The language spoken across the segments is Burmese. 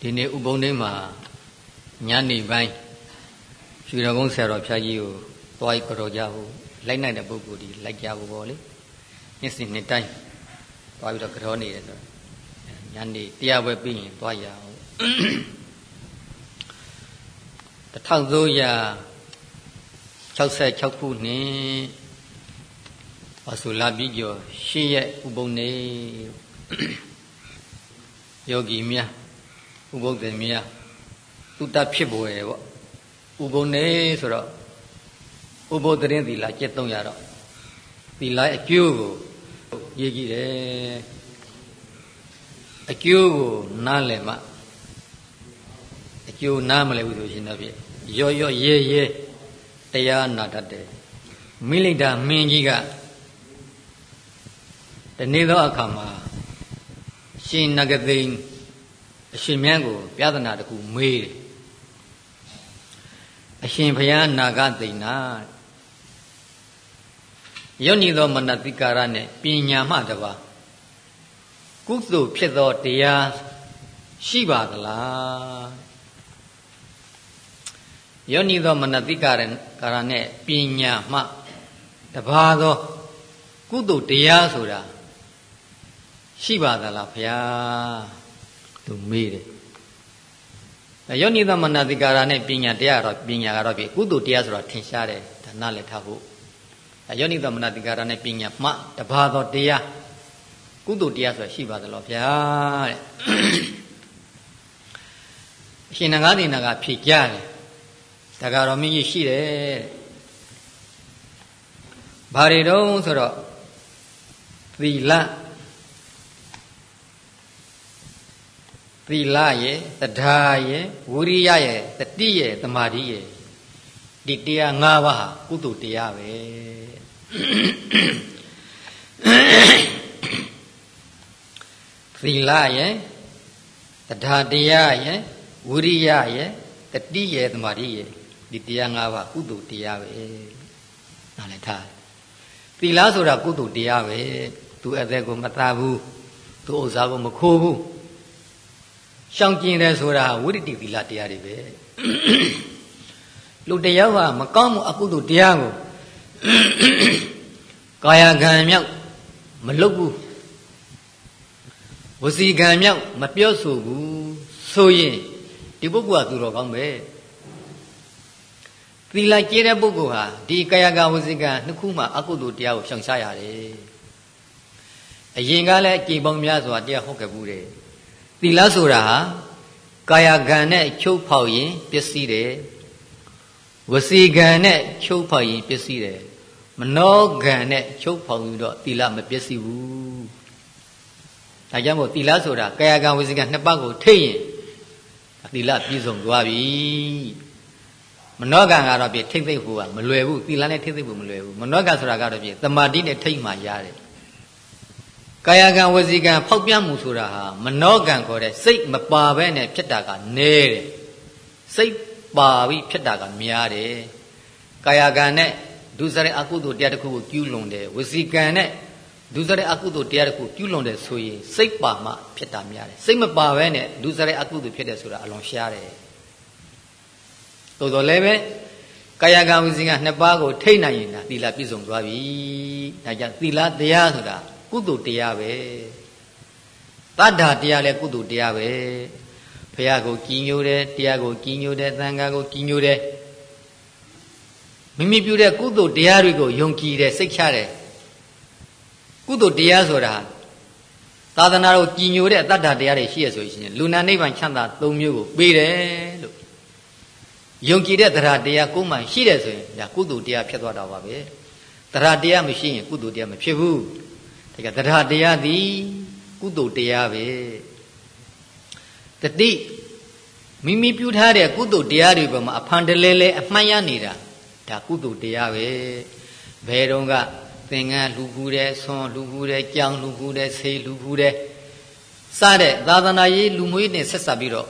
ဒီနေ့ဥပုံနေ့မှာညနေပိုင်းရွှေတော်ကုန်းဆရာတော်ဖျားကြီးကိုသွားပြီးကြော်ကြဖို့လိုက်နိုင်တဲ့ပုဂ္ဂိုလ်ဒီလိုက်ကြဖို့ပေါ့လေနှစ်စဉ်နှစ်တိုင်းသွားပြီးတော့ကြော်နေတယ်ဆိုညနေတရားပွဲပြီးရင်သွားရအောင်1366ခုနှစ်ဘာဆိုလာပြီးကျော်ရှေ့ရက်ဥပုံနေယောဂီများ ဥပုသ္တေမြာသူတဖြစ်ပေါ်ရပေါ့ဥပုံနေဆိုတော့ဥပုသ္တရင်သီလကျက်300တော့သီလအကျိုးကိုရေးကြည့်တယ်အကျိုးကိုနားလည်မှအကျိုးနားမလည်ဘူးဆိုရှင်တော့ပြရော့ရော့ရဲရဲတရားနာတတ်တယ်မိလိတာမင်းကြီးကဒီနေ့သောအခါမှာရှင်နဂသိန်း အရှင်မြတ်ကိုပြဿနာတခုမေးတယ်အရှင်ဘုရားနာဂသိဏယောနိသောမနတိကာရနဲ့ပညာမှတပါကုသိုလ်ဖြစ်သောတရားရှိပါသလားယောနိသောမနတိကာရကာရနဲ့ပညာမှတပါသောကုသိုလ်တရားဆိုတာရှိပါသလားဘုရား သူမေးတယ်ယောနိသမနတိကာရနဲ့ပညာတရားတော့ပညာကတော့ပြီကုသိုလ်တရားဆိုတော့ထင်ရှားတယ်ဒါနလည်းထားဖို့ယောနိသမနတိကာရနဲ့ပညာမှတပါတော့တရားကုသိုလ်တရားဆိုတာရှိပါသလားဗျာတဲ့အရှင်နဂါးတင်နာကဖြေကြတယ်တက္ကရာမင်းကြီးရှိတယ်ဘာတွေတုံးဆိုတော့သီလ သီလရဲ့သဒ္ဓါရဲ့ဝိရိယရဲ့တတိရဲ့သမာဓိရဲ့ဒီတရား၅ပါးဟာကုသိုလ်တရားပဲသီလရဲ့သဒ္ဓါတရားရဲ့ဝိရိယရဲ့တတိရဲ့သမာဓိရဲ့ဒီတရား၅ပါးကုသိုလ်တရားပဲနားလည်ထားသီလဆိုတာကုသိုလ်တရားပဲသူအသက်ကိုမသားဘူးသူဥစ္စာကိုမခိုးဘူး ရှောင်ကျင်တယ်ဆိုတာဝိရတိသီလတရားတွေပဲလူတယောက်ကမကောင်းမှုအကုသိုလ်တရားကိုကာယကံမြောက်မလုပ်ဘူးဝစီကံမြောက်မပြောဆိုဘူးဆိုရင်ဒီပုဂ္ဂိုလ်ကသူတော်ကောင်းပဲသီလကျဲတဲ့ပုဂ္ဂိုလ်ဟာဒီကာယကံဝစီကံနှစ်ခုမှအကုသိုလ်တရားကိုရှောင်ရှားရတယ်အရင်ကလည်းကြည်ပေါင်းများစွာတရားဟောခဲ့ဘူးတယ် သီလဆိုတာဟာကာယကံနဲ့ချုပ်ဖောက်ရင်ပျက်စီးတယ်ဝစီကံနဲ့ချုပ်ဖောက်ရင်ပျက်စီးတယ်မနောကံနဲ့ချုပ်ဖောက်ပြီးတော့သီလမပျက်စီးဘူးဒါကြောင့်မို့သီလဆိုတာကာယကံဝစီကံနှစ်ပါးကိုထိတ်ရင်သီလပြည့်စုံသွားပြီမနောကံကတော့ပြထိတ်သိပ်ဖို့ကမလွယ်ဘူးသီလနဲ့ထိတ်သိပ်ဖို့မလွယ်ဘူးမနောကံဆိုတာကတော့ပြသမာဓိနဲ့ထိတ်မှရတယ် ကာယကံဝစီကံဖောက်ပြမှုဆိုတာဟာမနောကံခေါ်တဲ့စိတ်မပါဘဲနဲ့ဖြစ်တာကနည်းတယ်စိတ်ပါပြီးဖြစ်တာကများတယ်ကာယကံနဲ့ဒုစရိုက်အကုသိုလ်တရားတစ်ခုကိုကျူးလွန်တယ်ဝစီကံနဲ့ဒုစရိုက်အကုသိုလ်တရားတစ်ခုကျူးလွန်တယ်ဆိုရင်စိတ်ပါမှဖြစ်တာများတယ်စိတ်မပါဘဲနဲ့ဒုစရိုက်အကုသိုလ်ဖြစ်တယ်ဆိုတာအလွန်ရှားတယ်သို့တော်လည်းပဲကာယကံဝစီကံနှစ်ပါးကိုထိတ်နိုင်ရင်ဒါသီလပြည့်စုံသွားပြီဒါကြောင့်သီလတရားဆိုတာ ကုသိုလ်တရားပဲတတ္ထာတရားလည်းကုသိုလ်တရားပဲဘုရားကိုကြည်ညိုတယ်တရားကိုကြည်ညိုတယ်သံဃာကိုကြည်ညိုတယ်မိမိပြုတဲ့ကုသိုလ်တရားတွေကိုယုံကြည်တယ်စိတ်ချတယ်ကုသိုလ်တရားဆိုတာသာသနာတော်ကြည်ညိုတဲ့တတ္ထာတရားတွေရှိရဆိုရင်လူနာနိဗ္ဗာန်ချမ်းသာ၃မျိုးကိုပေးတယ်လို့ယုံကြည်တဲ့တရားတရားကိုမှရှိတယ်ဆိုရင်ဒါကုသိုလ်တရားဖြစ်သွားတာပါပဲတရားတရားမရှိရင်ကုသိုလ်တရားမဖြစ်ဘူး ဒါကတရားတရားသည်ကုသိုလ်တရားပဲတတိမိမိပြုထားတဲ့ကုသိုလ်တရားတွေပေါ်မှာအဖန်တလဲလဲအမှန်ရနေတာဒါကုသိုလ်တရားပဲဘယ်တော့ကသင်္ကန်းလူဖူးတယ်ဆွန်လူဖူးတယ်ကြောင်လူဖူးတယ်ဆေးလူဖူးတယ်စတဲ့သာသနာရေးလူမျိုးနဲ့ဆက်ဆက်ပြီးတော့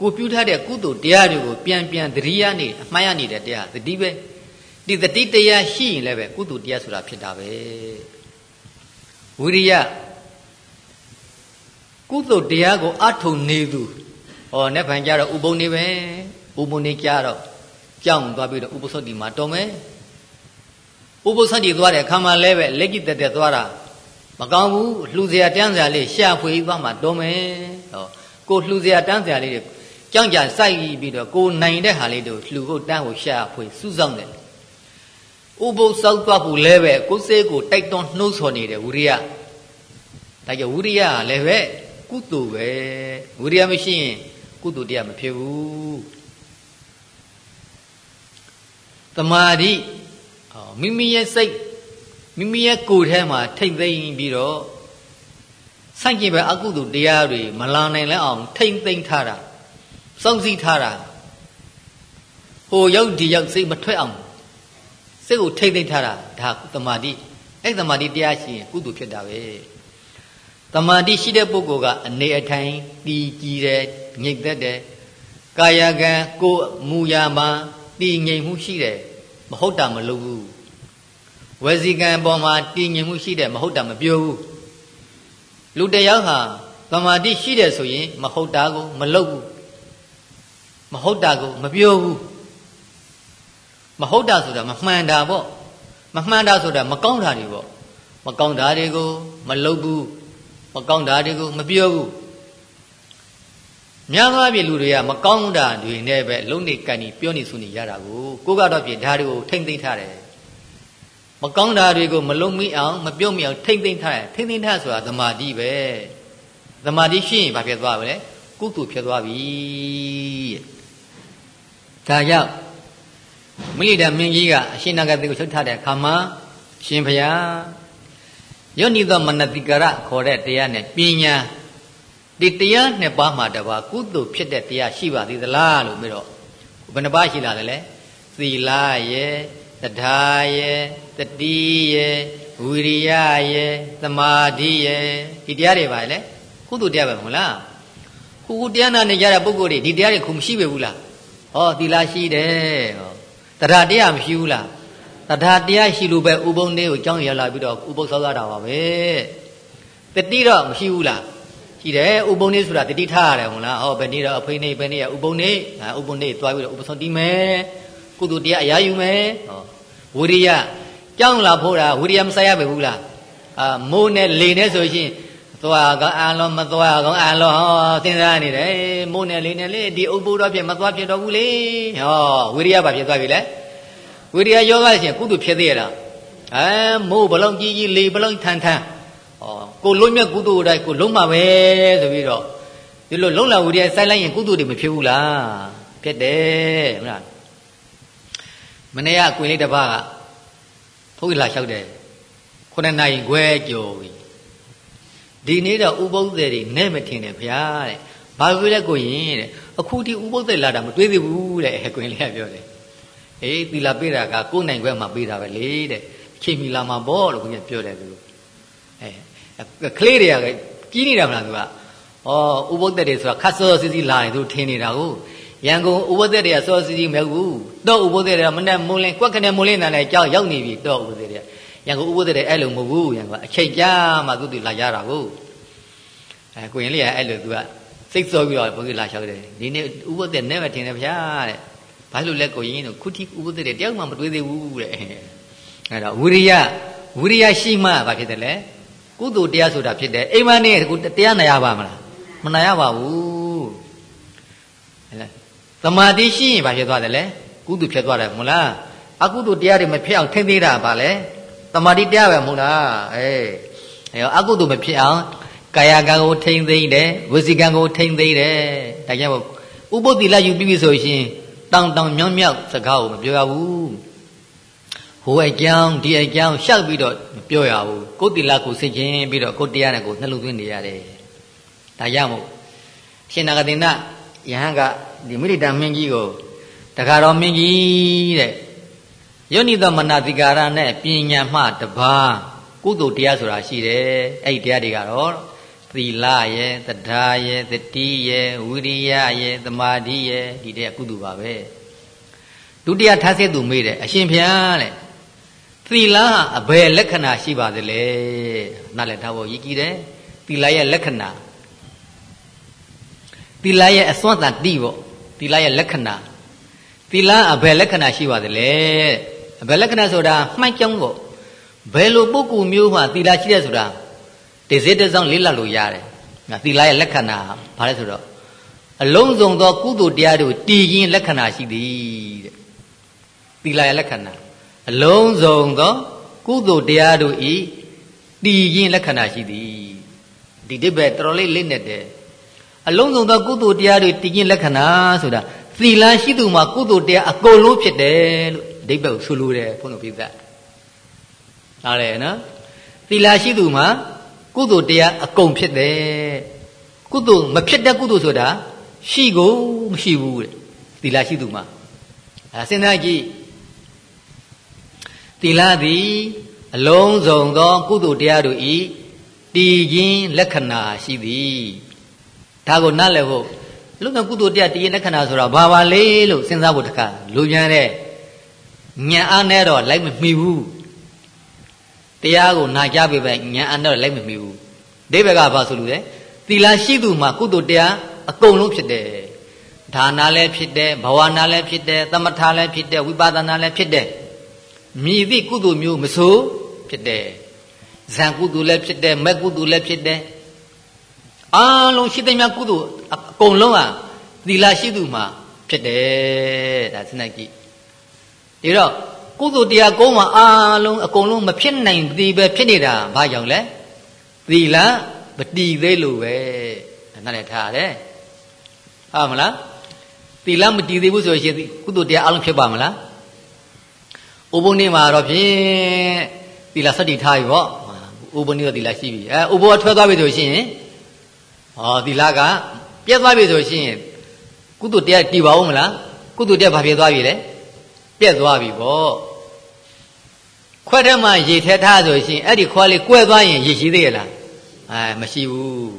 ကိုပြုထားတဲ့ကုသိုလ်တရားတွေကိုပြန်ပြန်သတိရနေအမှန်ရနေတဲ့တရားသတိပဲဒီသတိတရားရှိရင်လည်းပဲကုသိုလ်တရားဆိုတာဖြစ်တာပဲ ဝိရိယကုသိုလ်တရားကိုအထုံနေသူဟောနဲ့ဖန်ကြတော့ဥပုံနေပဲဥပုံနေကြတော့ကြောင်းသွားပြီးတော့ဥပ္ပသတိမှာတော်မယ်ဥပ္ပသတိသွားတဲ့အခါမှာလည်းပဲလက်ကြည့်တက်တက်သွားတာမကောင်းဘူးလှူစရာတန်းစရာလေးရှာဖွေသွားမှတော်မယ်ဟောကိုလှူစရာတန်းစရာလေးတွေကြောင်းကြစိုက်ပြီးတော့ကိုနိုင်တဲ့ဟာလေးတို့လှူဖို့တန်းကိုရှာဖွေစုဆောင်တယ် ဥပုသ်ဆောက်သွားဖို့လဲပဲကိုယ်စေးကိုတိုက်တွန်းနှိုးဆော်နေတယ်ဝိရိယဒါကြောင့်ဝိရိယကလည်းပဲကုသိုလ်ပဲဝိရိယမရှိရင်ကုသိုလ်တရားမဖြစ်ဘူးတမာတိမိမိရဲ့စိတ်မိမိရဲ့ကိုယ်ထဲမှာထိမ့်သိမ့်ပြီးတော့ဆန့်ကျင်ဘက်အကုသိုလ်တရားတွေမလာနိုင်လဲအောင် ထိမ့်သိမ့်ထားတာစောင့်စည်းထားတာဟိုရောက်ဒီရောက်စိတ်မထွက်အောင် စိတ်ကိုထိမ့်သိမ့်ထားတာဒါတမာတိအဲ့တမာတိတရားရှိရင်ကုသိုလ်ဖြစ်တာပဲတမာတိရှိတဲ့ပုဂ္ဂိုလ်ကအနေအထိုင်တည်ကြည်တယ်ငြိမ်သက်တယ်ကာယကံကိုမူရာမှာတည်ငြိမ်မှုရှိတယ်မဟုတ်တာမလုပ်ဘူးဝစီကံပေါ်မှာတည်ငြိမ်မှုရှိတယ်မဟုတ်တာမပြောဘူးလူတယောက်ဟာသမာဓိရှိတယ်ဆိုရင် မဟုတ်တာကိုမလုပ်ဘူးမဟုတ်တာကိုမပြောဘူး မဟုတ်တာဆိုတာမမှန်တာပေါ့မမှန်တာဆိုတာမကောင်းတာတွေပေါ့မကောင်းတာတွေကိုမလုပ်ဘူးမကောင်းတာတွေကိုမပြောဘူးများသောအားဖြင့်လူတွေကမကောင်းတာတွေနဲ့ပဲလုံးနေကန်နေပြောနေဆိုနေရတာကိုကိုကတော့ပြင်ဓာတွေကိုထိမ့်သိမ့်ထားတယ်မကောင်းတာတွေကိုမလုံးမိအောင်မပြုတ်မိအောင်ထိမ့်သိမ့်ထားတယ်ထိမ့်သိမ့်ထားဆိုတာသမာဓိပဲသမာဓိရှိရင်ဘာဖြစ်သွားပါလဲကုသိုလ်ဖြစ်သွားပြီဒါကြောင့် မိလိတမင်းကြီးကအရှင်နာဂတိကိုချုပ်ထားတဲ့အခါမှာရှင်ဘုရားယောနိသောမနတိကရခေါ်တဲ့တရားနဲ့ပညာဒီတရားနှစ်ပါးမှာတပါကုသိုလ်ဖြစ်တဲ့တရားရှိပါသေးသလားလို့ပြီးတော့ဘယ်နှပါးရှိလာတယ်လဲသီလရဲ့တထာရဲ့တတိရဲ့ဝိရိယရဲ့သမာဓိရဲ့ဒီတရားတွေပါလေကုသိုလ်တရားပဲမဟုတ်လားခုခုတရားနာနေကြတဲ့ပုဂ္ဂိုလ်တွေဒီတရားတွေခုမရှိပဲဘူးလားဟောသီလရှိတယ်ဟော တထာတရားမရှိဘူးလားတထာတရားရှိလို့ပဲဥပုံလေးကိုကြောင်းရလာပြီးတော့ဥပုသ်ဆောက်ရတာပါပဲတတိတော့မရှိဘူးလားရှိတယ်ဥပုံလေးဆိုတာတတိထားရတယ်ဟုတ်လားဟောဘယ်နေ့တော့အဖိနေဘယ်နေ့ကဥပုံလေးဥပုံလေးသွားပြီးတော့ဥပသောတိမယ်ကုသိုလ်တရားအရာယူမယ်ဟောဝိရိယကြောင်းလာဖို့တာဝိရိယမဆိုင်ရပဲဘူးလားအာမိုးနဲ့လေနဲ့ဆိုရှင် သွားကောင်းအာလောမသွားကောင်းအာလောဟောစဉ်းစားနေတယ်မိုးနဲ့လေနဲ့လေဒီဥပုဒ္ဒောဖြစ်မသွားဖြစ်တော့ဘူးလေဟောဝိရိယဘာဖြစ်သွားပြီလဲဝိရိယယောဂရှင်ကုသိုလ်ဖြစ်သေးရလားအဲမိုးဘလုံးကြီးကြီးလေဘလုံးထန်ထန်ဩကိုလုံးမြတ်ကုသိုလ်တိုင်းကိုလုံးမှာပဲဆိုပြီးတော့ဒီလိုလုံးလာဝိရိယစိုက်လိုက်ရင်ကုသိုလ်တွေမဖြစ်ဘူးလားဖြစ်တယ်ဟုတ်လားမနေ့ကကွင်လေးတစ်ပါးကဘုန်းကြီးလာလျှောက်တယ်ခုနှစ်နာရီခွဲကြော်ပြီ ဒီနေ့တော့ဥပုသ္တေတွေနဲ့မထင်တယ်ဗျာတဲ့ဘာလို့လဲကိုရင်တဲ့အခုဒီဥပုသ္တေလာတာမတွေးသေးဘူးတဲ့ကွင်လေးကပြောတယ်အေးသီလာပေးတာကကိုယ်နိုင်ခွဲမှာပေးတာပဲလေတဲ့ချိန်မီလာမှာပေါ့လို့ကိုကြီးပြောတယ်သူအဲကလေးတွေကကြီးနေတာမလားသူကဩဥပုသ္တေတွေဆိုတာခတ်စောစီစီလာရင်သူထင်နေတာကိုရန်ကုန်ဥပုသ္တေတွေကစောစီစီမဟုတ်ဘူးတော့ဥပုသ္တေတွေကမနဲ့မုံလင်းကွက်ခနဲ့မုံလင်းတန်နဲ့ကြောက်ရောက်နေပြီတော့ဥပုသ္တေတွေက ရန်ကုန်ဥပုသ္တေတွေအဲ့လိုမဟုတ်ဘူးရန်ကုန်အချိန်ကြာမှသူတို့လာရတာကိုအဲကိုရင်လေးကအဲ့လိုသူကစိတ်စောပြီးတော့ဘုန်းကြီးလာလျှောက်တယ်ဒီနေ့ဥပုသ္တေနဲ့ပဲထင်တယ်ဗျာတဲ့ဘာလို့လဲကိုရင်တို့ခုထိဥပုသ္တေတွေတယောက်မှမတွေးသေးဘူးတဲ့အဲ့တော့ဝိရိယဝိရိယရှိမှဘာဖြစ်တယ်လဲကုသိုလ်တရားဆိုတာဖြစ်တယ်အိမ်မနဲ့ကိုတရားနာရပါမလားမနာရပါဘူးသမာဓိရှိရင်ဘာဖြစ်သွားတယ်လဲကုသိုလ်ဖြစ်သွားတယ်မဟုတ်လားအကုသိုလ်တရားတွေမဖြစ်အောင်ထိမ့်သေးတာပါလေ သမာဓိတရားပဲမဟုတ်လားအေးအဲအကုသိုလ်မဖြစ်အောင်ကာယကံကိုထိမ့်သိမ့်တယ်ဝစီကံကိုထိမ့်သိမ့်တယ်ဒါကြောင့်ဥပုသ္တိလယူပြီးပြီဆိုရှင်တောင်တောင်မြောင်းမြောက်စကားကိုမပြောရဘူးဟိုအကြောင်းဒီအကြောင်းရှောက်ပြီးတော့မပြောရဘူးကိုယ်တိလကိုစိတ်ချင်းပြီးတော့ကိုယ်တရားနဲ့ကိုနှလုံးသွင်းနေရတယ်ဒါကြောင့်မို့ရှင်နာဂတိနယဟန်ကဒီမိရိတမင်းကြီးကိုတခါတော်မင်းကြီးတဲ့ ယောနိသမနတိကာရနဲ့ပညာမှတပါးကုသိုလ်တရားဆိုတာရှိတယ်အဲ့ဒီတရားတွေကတော့သီလရဲ့တထာရဲ့တတိရဲ့ဝိရိယရဲ့သမာဓိရဲ့ဒီတဲ့ကုသိုလ်ပါပဲဒုတိယထားစေသူမေးတယ်အရှင်ဘုရားတဲ့သီလအဘယ်လက္ခဏာရှိပါသလဲနားလည်ထားဖို့ရည်ကြည်တယ်သီလရဲ့လက္ခဏာသသီလရဲ့အစွမ်းတန်တိပေါ့သီလရဲ့လက္ခဏာသီလအဘယ်လက္ခဏာရှိပါသလဲအ ဘယ်လက္ခဏာဆိုတာမှိုက်ကြောင်းပေါ့ဘယ်လိုပုဂ္ဂိုလ်မျိုးမှသီလရှိတဲ့ဆိုတာတစေတစောင်းလေးလတ်လို့ရတယ်သီလရဲ့လက္ခဏာဘာလဲဆိုတော့အလုံးစုံသောကုသိုလ်တရားတို့တည်ခြင်းလက္ခဏာရှိသည်တဲ့သီလရဲ့လက္ခဏာအလုံးစုံသောကုသိုလ်တရားတို့ဤတည်ခြင်းလက္ခဏာရှိသည်ဒီတိဘက်တော်လေးလေးနဲ့တယ်အလုံးစုံသောကုသိုလ်တရားတွေတည်ခြင်းလက္ခဏာဆိုတာသီလရှိသူမှာကုသိုလ်တရားအကုန်လုံးဖြစ်တယ်လို့ အဓိပ္ပာယ်ကိုဆိုလိုတယ်ဘုန်းတော်ပြသနားလည်နော်သီလရှိသူမှာကုသိုလ်တရားအကုန်ဖြစ်တယ်ကုသိုလ်မဖြစ်တဲ့ကုသိုလ်ဆိုတာရှိကိုမရှိဘူးတဲ့သီလရှိသူမှာအဲစဉ်းစားကြည့်သီလသည်အလုံးစုံသော ကုသိုလ်တရားတို့ဤတည်ခြင်းလက္ခဏာရှိသည်ဒါကိုနားလည်ဖို့လုံကကုသိုလ်တရားတည်ခြင်းလက္ခဏာဆိုတာဘာပါလဲလို့စဉ်းစားဖို့တခါလူပြန်တဲ့ ဉာဏ်အားနဲ့တော့လိုက်မမှီဘူးတရားကိုနာကြပေပဲဉာဏ်အားနဲ့တော့လိုက်မမှီဘူးဒိဗေကဘာဆိုလို့လဲသီလရှိသူမှာကုသိုလ်တရားအကုန်လုံးဖြစ်တယ်ဒါနာလည်းဖြစ်တယ်ဘဝနာလည်းဖြစ်တယ်သမထလည်းဖြစ်တယ်ဝိပဿနာလည်းဖြစ်တယ်မြည်သည့်ကုသိုလ်မျိုးမဆိုဖြစ်တယ်ဇံကုသိုလ်လည်းဖြစ်တယ်မက်ကုသိုလ်လည်းဖြစ်တယ်အားလုံးရှိတဲ့မြတ်ကုသိုလ်အကုန်လုံးဟာသီလရှိသူမှာဖြစ်တယ်ဒါစနေကြည့် ဒီတော့ကုသိုလ်တရားကုန်းမှာအားလုံးအကုန်လုံးမဖြစ်နိုင်သေးပဲဖြစ်နေတာဘာကြောင့်လဲသီလမတည်သေးလို့ပဲနားလည်ထားရတယ်ဟုတ်မလားသီလမတည်သေးဘူးဆိုရင်ကုသိုလ်တရားအလုံးဖြစ်ပါမလားဥပုံနေ့မှာတော့ဖြင့်သီလစတိထားပြီပေါ့ဥပုံနေ့တော့သီလရှိပြီအဲဥပုံကထွက်သွားပြီဆိုရှင်ဟောသီလကပြတ်သွားပြီဆိုရှင်ကုသိုလ်တရားတည်ပါဦးမလားကုသိုလ်တရားဘာဖြစ်သွားပြီလဲ ပြတ်သွားပြီပေါ့ခွက်ထဲမှာရေထဲထားဆိုရှင်အဲ့ဒီခွက်လေးကွဲသွားရင်ရေရှိသေးရလားအဲမရှိဘူး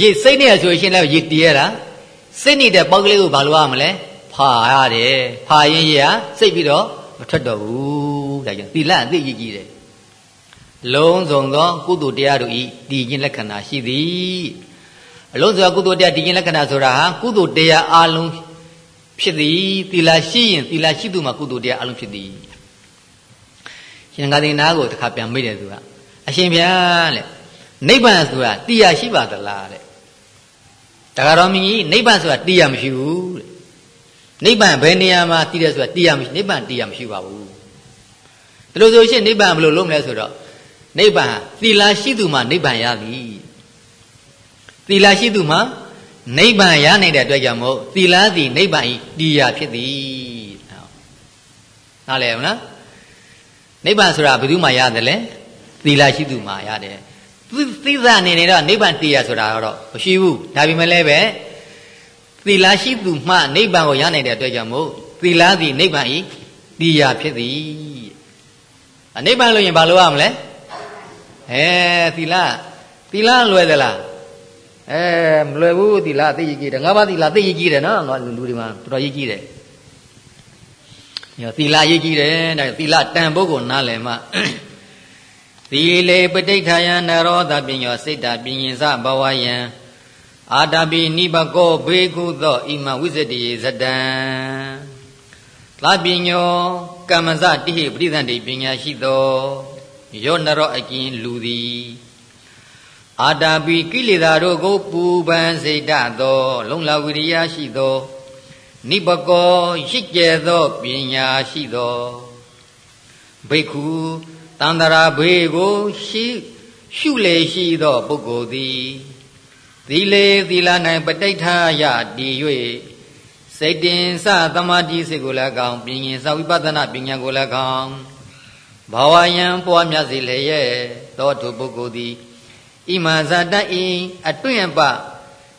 ရေစိတ်နဲ့ဆိုရှင်လည်းရေတည်ရလားစိတ်နေတဲ့ပေါက်ကလေးကိုဘာလို့ရမလဲဖာရတယ်ဖာရင်ရေဟာစိတ်ပြီးတော့မထွက်တော့ဘူးဒါကြောင့်သီလအသိကြီးကြီးတယ်လုံးစုံသောကုသိုလ်တရားတို့ဤတည်ခြင်းလက္ခဏာရှိသည်အလုံးစုံကုသိုလ်တရားတည်ခြင်းလက္ခဏာဆိုတာဟာကုသိုလ်တရားအလုံး ဖြစ်သည်သီလရှိရင်သီလရှိသူမှာကုသိုလ်တရားအလုံးဖြစ်သည်ရှင်ငါးသိန်းနာကိုတစ်ခါပြန်မိတယ်သူကအရှင်ဗျာတဲ့နိဗ္ဗာန်ဆိုတာတရားရှိပါသလားတဲ့တခါတော်မင်းကြီးနိဗ္ဗာန်ဆိုတာတရားမရှိဘူးတဲ့နိဗ္ဗာန်ဘယ်နေရာမှာတည်တယ်ဆိုတာတရားမရှိနိဗ္ဗာန်တရားမရှိပါဘူးဒါလို့ဆိုရှင်နိဗ္ဗာန်ဘယ်လိုလုပ်မလဲဆိုတော့နိဗ္ဗာန်သီလရှိသူမှာနိဗ္ဗာန်ရသည်သီလရှိသူမှာ နိဗ္ဗာန်ရနိုင်တဲ့အတွက်ကြောင့်မို့သီလသည်နိဗ္ဗာန်ဤတရားဖြစ်သည်နားလည်မလားနိဗ္ဗာန်ဆိုတာဘယ်သူမှရတယ်လဲသီလရှိသူမှာရတယ်သီသအနေနဲ့တော့နိဗ္ဗာန်တရားဆိုတာတော့မရှိဘူးဒါပေမဲ့လည်းပဲသီလရှိသူမှနိဗ္ဗာန်ကိုရနိုင်တဲ့အတွက်ကြောင့်မို့သီလသည်နိဗ္ဗာန်ဤတရားဖြစ်သည်အနိဗ္ဗာန်လို့ရင်ဘာလို့ရမလဲအဲသီလသီလလွယ်သလား အဲမလွယ်ဘူးသီလသိရကြီးတယ်ငါးပါးသီလသိရကြီးတယ်နော်ငါလူလူတွေမှာတော်တော်ရကြီးတယ်ညသီလရကြီးတယ်ဒါသီလတန်ဖို့ကိုနားလည်မှသီလေပဋိဌာယနရောဓပညောစိတ်တာပညင်စဘဝယံအာတပိနိဘကောဘေကုသောဣမဝိဇ္ဇတိဇတံလာပညောကမ္မဇတိဟိပရိသန္တိပညာရှိသောယောနရောအကင်းလူသည် အာတာပိကိလေသာတို့ကိုပူပန်စေတတ်သော လုံလဝိရိယရှိသောနိဘကောရှိကျဲသောပညာရှိသောဘိက္ခုတန္တရာဘေကိုရှိရှုလေရှိသောပုဂ္ဂိုလ်သည်သီလေသီလ၌ပဋိဋ္ဌာယတည်၍စိတ်တင်စသမာဓိစိတ်ကိုလည်းကောင်းပညာစဝိပဿနာပညာကိုလည်းကောင်းဘာဝယံပွားများစေလျက်သောသူပုဂ္ဂိုလ်သည် ဣမဇာတဤအတွင့်ပ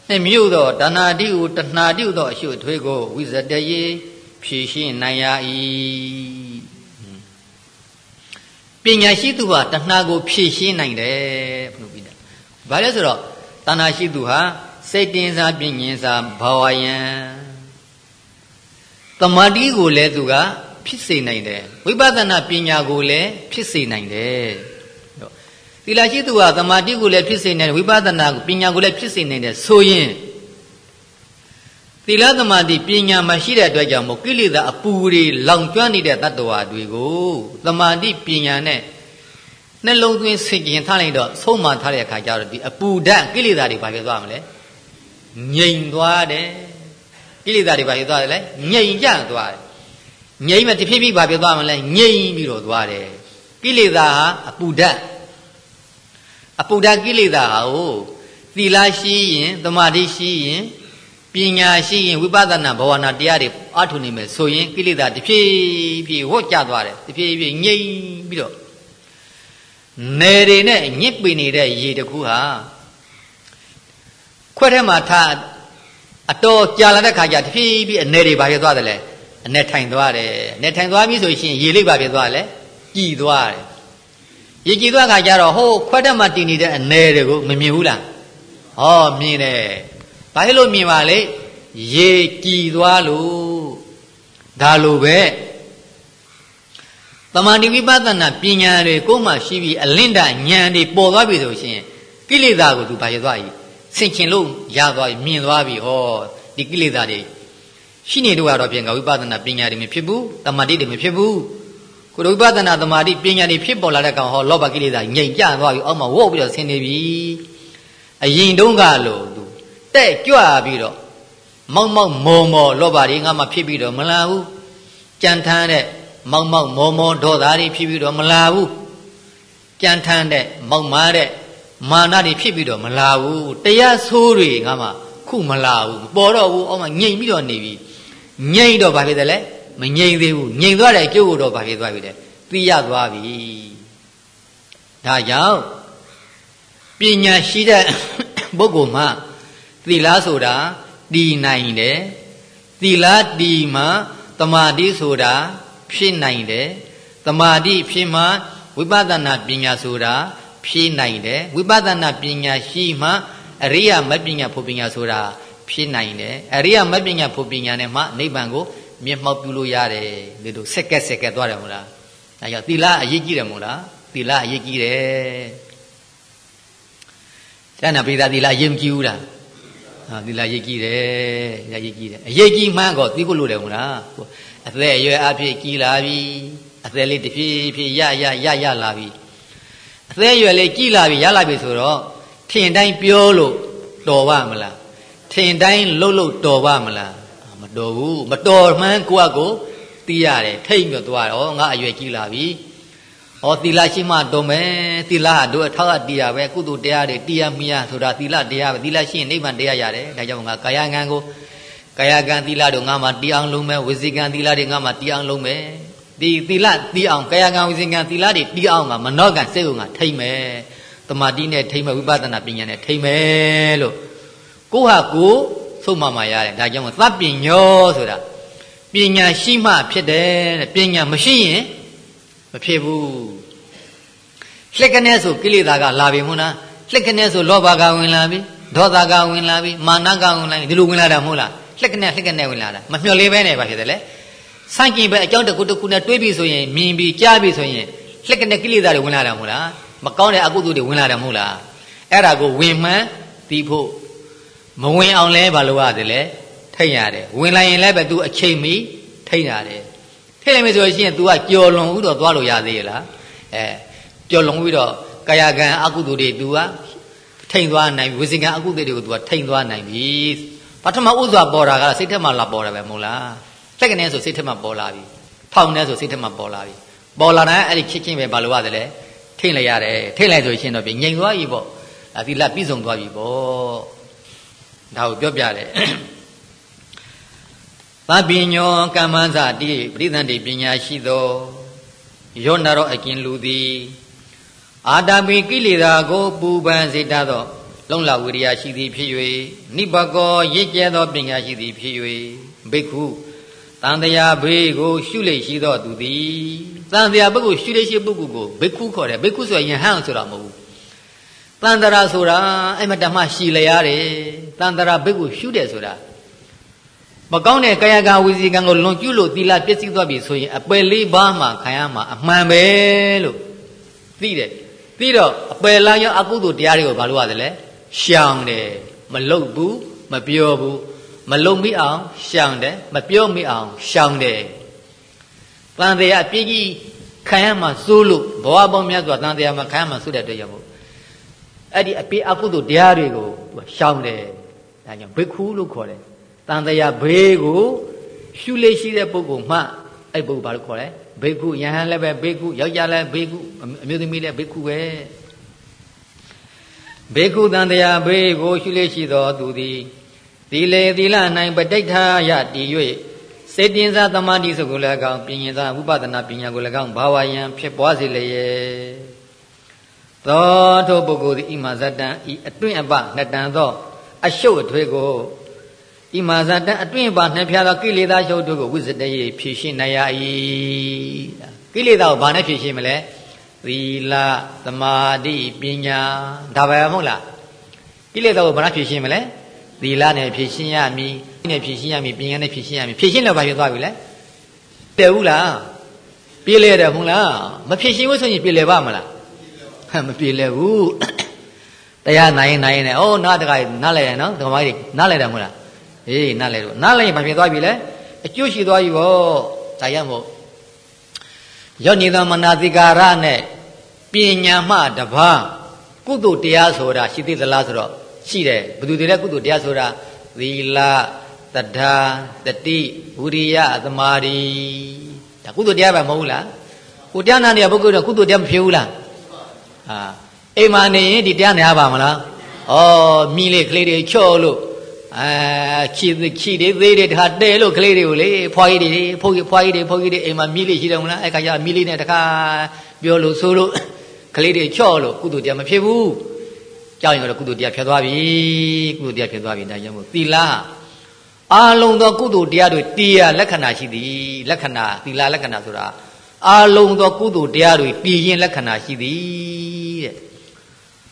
နှမြို့သောတဏှာတိဟုတဏှာတိဟုသောအရှုထွေးကိုဝိဇတယေဖြည့်ရှင်းနိုင်ရ၏ပညာရှိသူဟာတဏှာကိုဖြည့်ရှင်းနိုင်တယ်ဘုလို့ပြီးတာဘာလဲဆိုတော့တဏှာရှိသူဟာစိတ်တင်စားပဉ္စစာဘာဝယံတမာတိကိုလည်းသူကဖြစ်စေနိုင်တယ်ဝိပဿနာပညာကိုလည်းဖြစ်စေနိုင်တယ် သီလရှိသူဟာတမာတိကိုလည်းဖြစ်စေနိုင်တယ်ဝိပဿနာပညာကိုလည်းဖြစ်စေနိုင်တယ်ဆိုရင်သီလသမာဓိပညာမရှိတဲ့အတွက်ကြောင့်မို့ကိလေသာအပူတွေလောင်ကျွမ်းနေတဲ့တ attva တွေကိုသမာဓိပညာနဲ့နှလုံးသွင်းဆင်ကျင်ထားလိုက်တော့ဆုံးမထားတဲ့အခါကျတော့ဒီအပူဓာတ်ကိလေသာတွေဘာဖြစ်သွားမလဲငြိမ်သွားတယ်ကိလေသာတွေဘာဖြစ်သွားတယ်လဲငြိမ်ကြသွားတယ်ငြိမ်မဲ့တဖြည်းဖြည်းဘာဖြစ်သွားမလဲငြိမ်ပြီးတော့သွားတယ်ကိလေသာဟာအပူဓာတ် အပူဓာတ်ကိလေသာဟာဟိုသီလရှိရင်သမာဓိရှိရင်ပညာရှိရင်ဝိပဿနာဘဝနာတရားတွေအထုနေမယ်ဆိုရင်ကိလေသာတဖြည်းဖြည်းဝတ်ကျသွားတယ်တဖြည်းဖြည်းငြိမ်ပြီးတော့နယ်တွေနဲ့ညစ်ပေနေတဲ့ရေတခုဟာခွက်ထဲမှာထားအတော်ကြာလာတဲ့ခါကျတဖြည်းဖြည်းအနေတွေဘာဖြစ်သွားတယ်လဲအနေထိုင်သွားတယ်အနေထိုင်သွားပြီဆိုရှင်ရေလေးဘာဖြစ်သွားလဲကြည်သွားတယ် ရေကြည်သွားခါကျတော့ဟိုခွက်ထဲမှာတည်နေတဲ့အနေတွေကိုမမြင်ဘူးလားဟောမြင်တယ်ဘာဖြစ်လို့မြင်ပါလဲရေကြည်သွားလို့ဒါလိုပဲတမန်ဒီဝိပဿနာပညာတွေကိုမှရှိပြီးအလင့်တဉာဏ်တွေပေါ်သွားပြီဆိုရှင်ကိလေသာကိုသူဘာရသွားပြီဆင်ခြင်လို့ရသွားပြီမြင်သွားပြီဟောဒီကိလေသာတွေရှိနေတော့ကတော့ပြင်ကဝိပဿနာပညာတွေမဖြစ်ဘူးတမာတိတွေမဖြစ်ဘူး ကိုယ်ဝိပဿနာတမာတိပညာတွေဖြစ်ပေါ်လာတဲ့ကောင်ဟောလောဘကိလေသာငြိမ်ကျသွားပြီအောက်မှာဝုတ်ပြီးတော့ဆင်းနေပြီအရင်တုန်းကလို့သူတဲ့ကြွပြီးတော့မောက်မောက်မော်မော်လောဘတွေငါမှဖြစ်ပြီးတော့မလာဘူးကြံထမ်းတဲ့မောက်မောက်မောမောဒေါသတွေဖြစ်ပြီးတော့မလာဘူးကြံထမ်းတဲ့မောက်မားတဲ့မာနတွေဖြစ်ပြီးတော့မလာဘူးတရားဆိုးတွေငါမှခုမလာဘူးပေါ်တော့ဘူးအောက်မှာငြိမ်ပြီးတော့နေပြီငြိမ်တော့ဘာဖြစ်တယ်လဲ မငြိမ်သေးဘူးငြိမ်သွားတဲ့အကျိုးကိုတော့ဘာဖြစ်သွားပြီလဲသိရသွားပြီဒါကြောင့်ပညာရှိတဲ့ပုဂ္ဂိုလ်မှသီလဆိုတာတည်နိုင်တယ်သီလတည်မှတမာတိဆိုတာဖြစ်နိုင်တယ်တမာတိဖြစ်မှဝိပဿနာပညာဆိုတာဖြည့်နိုင်တယ်ဝိပဿနာပညာရှိမှအရိယာမပညာဖို့ပညာဆိုတာဖြည့်နိုင်တယ်အရိယာမပညာဖို့ပညာနဲ့မှနိဗ္ဗာန်ကို မျက်မှောက်ပြုလို့ရတယ်ဒီလိုစက်ကက်စက်ကက်သွားတယ်မို့လားအဲကြောင့်သီလအရေးကြီးတယ်မို့လားသီလအရေးကြီးတယ်ကျန်တာပိသာသီလအရေးမကြီးဘူးလားဟာသီလရေးကြီးတယ်ရေးကြီးတယ်အရေးကြီးမှန်းကောသိဖို့လိုတယ်မို့လားအသက်အရွယ်အဖြစ်ကြီးလာပြီအသက်လေးတဖြည်းဖြည်းရရရရလာပြီအသက်အရွယ်လေးကြီးလာပြီရလာပြီဆိုတော့ထင်တိုင်းပြောလို့တော်ပါမလားထင်တိုင်းလှုပ်လို့တော်ပါမလား မတော်ဘူးမတော်မှန်းကိုယ့်အကိုသိရတယ်ထိတ်မြသွားတော့ငါအရွယ်ကြီးလာပြီဩသီလရှိမှတော်မယ်သီလဟာတို့အထောက်အတရားပဲကုသိုလ်တရားတွေတရားမရဆိုတာသီလတရားပဲသီလရှိရင်နိဗ္ဗာန်တရားရတယ်ဒါကြောင့်ငါကာယငံကိုကာယကံသီလတို့ငါမှတီအောင်လုံးမယ်ဝစီကံသီလတွေငါမှတီအောင်လုံးမယ်ဒီသီလတီအောင်ကာယကံဝစီကံသီလတွေတီအောင်ငါမနောကံစိတ်ကိုငါထိမ့်မယ်တမာတိနဲ့ထိမ့်မယ်ဝိပဿနာပညာနဲ့ထိမ့်မယ်လို့ကိုဟာကို ဆုံးမမှာရတယ်ဒါကြောင့်သဗ္ပညောဆိုတာပညာရှိမှဖြစ်တယ်တဲ့ပညာမရှိရင်မဖြစ်ဘူးလှက်ကနေဆိုကိလေသာကလာပြီမဟုတ်လားလှက်ကနေဆိုလောဘကဝင်လာပြီဒေါသကဝင်လာပြီမာနကဝင်လာပြီဒီလိုဝင်လာတာမဟုတ်လားလှက်ကနေလှက်ကနေဝင်လာတာမမျှော်လေးပဲနဲ့ပါဖြစ်တယ်လေစန့်ကျင်ပဲအကြောင်းတစ်ခုတစ်ခုနဲ့တွေးပြီးဆိုရင်မြင်ပြီးကြားပြီးဆိုရင်လှက်ကနေကိလေသာတွေဝင်လာတာမဟုတ်လားမကောင်းတဲ့အကုသိုလ်တွေဝင်လာတယ်မဟုတ်လားအဲ့ဒါကိုဝင်မှန်းပြီးဖို့ မဝင်အောင်လဲဘာလို့ရတယ်လဲထိတ်ရတယ်ဝင်လာရင်လည်းပဲ तू အချိန်မီထိတ်ရတယ်ထိတ်လိုက်မယ်ဆိုရင် तू ကကြော်လွန်ဥတော့သွားလို့ရသေးရဲ့လားအဲကြော်လွန်ပြီးတော့ကာယကံအကုသိုလ်တွေ तू ကထိန်သွားနိုင်ပြီဝစီကံအကုသိုလ်တွေကို तू ကထိန်သွားနိုင်ပြီပထမဥစွာပေါ်တာကစိတ်ထက်မှလာပေါ်တယ်ပဲမဟုတ်လားလက်ကနဲ့ဆိုစိတ်ထက်မှပေါ်လာပြီထောင်နဲ့ဆိုစိတ်ထက်မှပေါ်လာပြီပေါ်လာတဲ့အဲ့ဒီချစ်ချင်းပဲဘာလို့ရတယ်လဲထိတ်လိုက်ရတယ်ထိတ်လိုက်ဆိုရှင်တော့ပြင်ငြိမ်သွားပြီပေါ့အသီလပြည့်စုံသွားပြီပေါ့ ဒါကိုပြောပြတယ်သဗ္ဗညောကမ္မဇတိပရိသန္တိပညာရှိသောယောနာရောအကင်လူသည်အာတပိကိလေသာကို ပူပန်စေတတ်သော လုံလဝိရိယရှိသည်ဖြစ်၍နိဘကောရစ်ကျဲသောပညာရှိသည်ဖြစ်၍ဘိက္ခုတန်တရားဘေးကို ရှုလိရှိသောသူသည်တန်တရားဘက်ကိုရှုလိရှိပုဂ္ဂိုလ်ကိုဘိက္ခုခေါ်တယ်ဘိက္ခုဆိုရင်ယဟန်ဆိုတာမဟုတ်ဘူး တန်တရာဆိုတာအဲ့မတမရှိလျားတယ်တန်တရာဘိက္ခုရှုတယ်ဆိုတာမကောင်းတဲ့ကာယကဝစီကံကိုလွန်ကျူးလို့သီလပျက်စီးသွားပြီဆိုရင်အပယ်လေးပါးမှခံရမှာအမှန်ပဲလို့သိတယ်ပြီးတော့အပယ်လားရောအကုသိုလ်တရားတွေကိုဘာလို့ရတယ်လဲရှောင်တယ်မလုတ်ဘူးမပြောဘူးမလုံမိအောင်ရှောင်တယ်မပြောမိအောင်ရှောင်တယ်တန်တရားအပြည့်ကြီးခံရမှစိုးလို့ဘဝပေါင်းများစွာတန်တရားမှာခံရမှစိုးတဲ့အတွက်ကြောင့်မို့ အဲ့ဒီအပြည့်အကုသို့တရားတွေကိုရှောင်တယ်ဒါကြောင့်ဘိက္ခုလို့ခေါ်တယ်တန်တရားဘေးကိုရှုလေးရှိတဲ့ပုဂ္ဂိုလ်မှအဲ့ပုဂ္ဂိုလ်ဘာလို့ခေါ်လဲဘိက္ခုယဟန်လည်းပဲဘိက္ခုယောက်ျားလည်းဘိက္ခုအမျိုးသမီးလည်းဘိက္ခုပဲဘေကုတန်တရားဘေးကိုရှုလေးရှိသောသူသည်သီလေသီလ၌ပဋိဋ္ဌာယတည်၍စေတင်စာသမာဓိစုကိုလည်းကောင်းပညာသာဝိပဿနာပညာကိုလည်းကောင်းဘာဝယံဖြစ်ပွားစေလျက် သောထိုပုဂ္ဂိုလ်သည်ဣမာဇတံဤအတွင်းအပနှစ်တန်သော အရှုပ်အထွေးကိုဣမာဇတံအတွင်းအပနှစ်ဖြာသောကိလေသာရှုပ်တို့ကိုဝိဇ္ဇတရေဖြည့်ရှင်းနိုင်ရ၏ကိလေသာကိုဘာနဲ့ဖြည့်ရှင်းမလဲသီလသမာဓိပညာဒါပဲမဟုတ်လားကိလေသာကိုဘာနဲ့ဖြည့်ရှင်းမလဲသီလနဲ့ဖြည့်ရှင်းရမည်နဲ့ဖြည့်ရှင်းရမည်ပညာနဲ့ဖြည့်ရှင်းရမည်ဖြည့်ရှင်းလို့ဘာဖြစ်သွားပြီလဲတဲ့ဘူးလားပြေးလဲတယ်မဟုတ်လားမဖြည့်ရှင်းဘူးဆိုရင်ပြေးလဲပါမလားဟ မ်မပြေးလဲဘူးတရားနိုင်နိုင်နဲ့ဩနားတခါနားလဲရနော်ဒကမကြီးနားလဲတယ်မဟုတ်လားအေးနားလဲတော့နားလဲရင်ဘာဖြစ်သွားပြီလဲအကျိုးရှိသွားပြီဗောဒါရမို့ယောနိသမနာတိကာရနဲ့ပညာမှတပါးကုသိုလ်တရားဆိုတာရှိသေးသလားဆိုတော့ရှိတယ်ဘယ်သူတွေလဲကုသိုလ်တရားဆိုတာသီလတဒ္ဓတတိဝိရိယသမာဓိဒါကုသိုလ်တရားပဲမဟုတ်ဘူးလားကိုတရားနာနေတဲ့ပုဂ္ဂိုလ်ကကုသိုလ်တရားမဖြစ်ဘူးလား ဟာအိမ်မှာနေရင်ဒီတရားနာရပါမလားဩမိလေးကလေးတွေချော့လို့အာချီချီတွေသေးတွေတခါတဲလို့ကလေးတွေကိုလေဖွားကြီးတွေဖိုးကြီးဖွားကြီးတွေဖိုးကြီးတွေအိမ်မှာမိလေးရှိတယ်မလားအဲ့ခါကျမိလေးနဲ့တခါပြောလို့ဆိုလို့ကလေးတွေချော့လို့ကုသိုလ်တရားမဖြစ်ဘူးကြောက်ရင်တော့ကုသိုလ်တရားဖြစ်သွားပြီကုသိုလ်တရားဖြစ်သွားပြီဒါကြောင့်မို့သီလအာလုံးသောကုသိုလ်တရားတွေတရားလက္ခဏာရှိသည်လက္ခဏာသီလလက္ခဏာဆိုတာအာလုံးသောကုသိုလ်တရားတွေတည်ရင်လက္ခဏာရှိသည်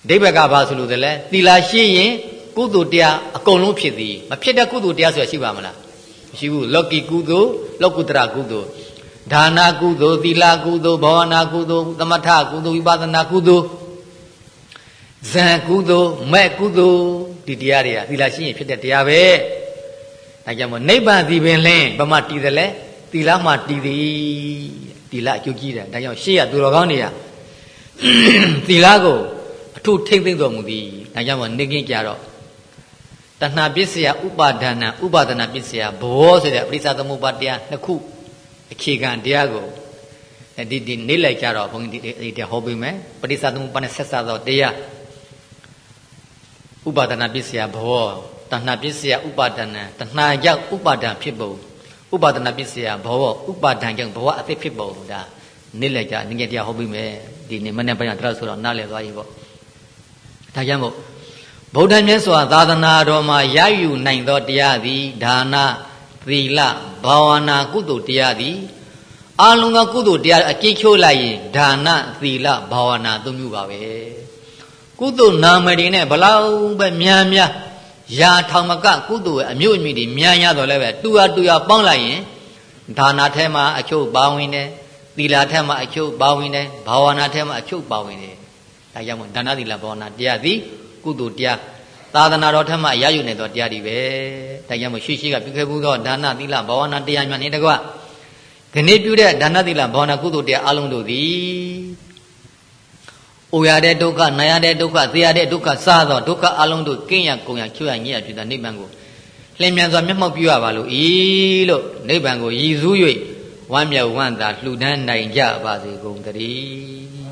တဲ့ဒိဗ္ဗကဘာဆိုလို့လဲသီလရှိရင်ကုသိုလ်တရားအကုန်လုံးဖြစ်သည်မဖြစ်တဲ့ကုသိုလ်တရားဆိုတာရှိပါမလားမရှိဘူးလောကီကုသိုလ်လောကုတ္တရကုသိုလ်ဒါနာကုသိုလ်သီလကုသိုလ်ဘာဝနာကုသိုလ်သမထကုသိုလ်ဝိပဿနာကုသိုလ်ဇံကုသိုလ်မဲ့ကုသိုလ်ဒီတရားတွေကသီလရှိရင်ဖြစ်တဲ့တရားပဲဒါကြောင့်မို့နိဗ္ဗာန်ဒီပင်လင်းဗမာတည်တယ်လဲသီလမှတည်သည်သီလအကျိုးကြီးတယ်ဒါကြောင့်ရှေ့ရသူတော်ကောင်းတွေကသီလကိုအ ထုထိမ့်သိမ့်တော်မူသည်ဒါကြောင့်မို့နေကင်းကြတော့တဏှာပစ္စယဥပါဒနာဥပါဒနာပစ္စယဘောဆိုတဲ့ပရိစ္ဆသမုပ္ပါတရားနှစ်ခုအခြေခံတရားကိုဒီဒီနေလိုက်ကြတော့ဘုန်းကြီးဒီတရားဟောပေးမယ်ပရိစ္ဆသမုပ္ပါနဲ့ဆက်ဆက်သောတရားဥပါဒနာပစ္စယဘောတဏှာပစ္စယဥပါဒနာတဏှာကြောင့်ဥပါဒံဖြစ်ပုံဥပါဒနာပစ္စယဘောဥပါဒံကြောင့်ဘဝအသစ်ဖြစ်ပုံဒါနေလိုက်ကြငငယ်တရားဟောပေးမယ်ဒီနေ့မနေ့ပိုင်းကတော့ဆိုတော့နားလည်သွားပြီပေါ့ ဒါကြောင့်မို့ဗုဒ္ဓမြတ်စွာသာသနာတော်မှာရယူနိုင်သောတရားသည်ဒါနသီလဘာဝနာကုသိုလ်တရားသည်အလုံးသောကုသိုလ်တရားအကျိတ်ချိုးလိုက်ရင်ဒါနသီလဘာဝနာသုံးမျိုးပါပဲကုသိုလ်နာမည်တွေနဲ့ဘလောက်ပဲများများရာထောင်မကကုသိုလ်ရဲ့အမျိုးအမည်တွေများရတော့လည်းပဲတူရတူရပေါင်းလိုက်ရင်ဒါနာထဲမှာအချုပ်ပါဝင်တယ်သီလထဲမှာအချုပ်ပါဝင်တယ်ဘာဝနာထဲမှာအချုပ်ပါဝင်တယ် ဒါကြောင့်မို့ဒါနသီလဘာဝနာတရားသည်ကုသိုလ်တရားသာသနာတော်ထက်မှရယူနေသောတရားတွေပဲဒါကြောင့်မို့ရှိရှိကပြုခဲ့ဘူးသောဒါနသီလဘာဝနာတရားများနေတကွခဏပြုတဲ့ဒါနသီလဘာဝနာကုသိုလ်တရားအလုံးတို့သည်အိုရတဲ့ဒုက္ခနာရတဲ့ဒုက္ခသိရတဲ့ဒုက္ခစသောဒုက္ခအလုံးတို့ကင်းရကုန်ရချွတ်ရညစ်ရဖြစ်တဲ့နိဗ္ဗာန်ကိုလျင်မြန်စွာမျက်မှောက်ပြုရပါလို့ဤလို့နိဗ္ဗာန်ကိုရည်စူး၍ဝမ်းမြောက်ဝမ်းသာလှူဒန်းနိုင်ကြပါစေကုန်သတည်း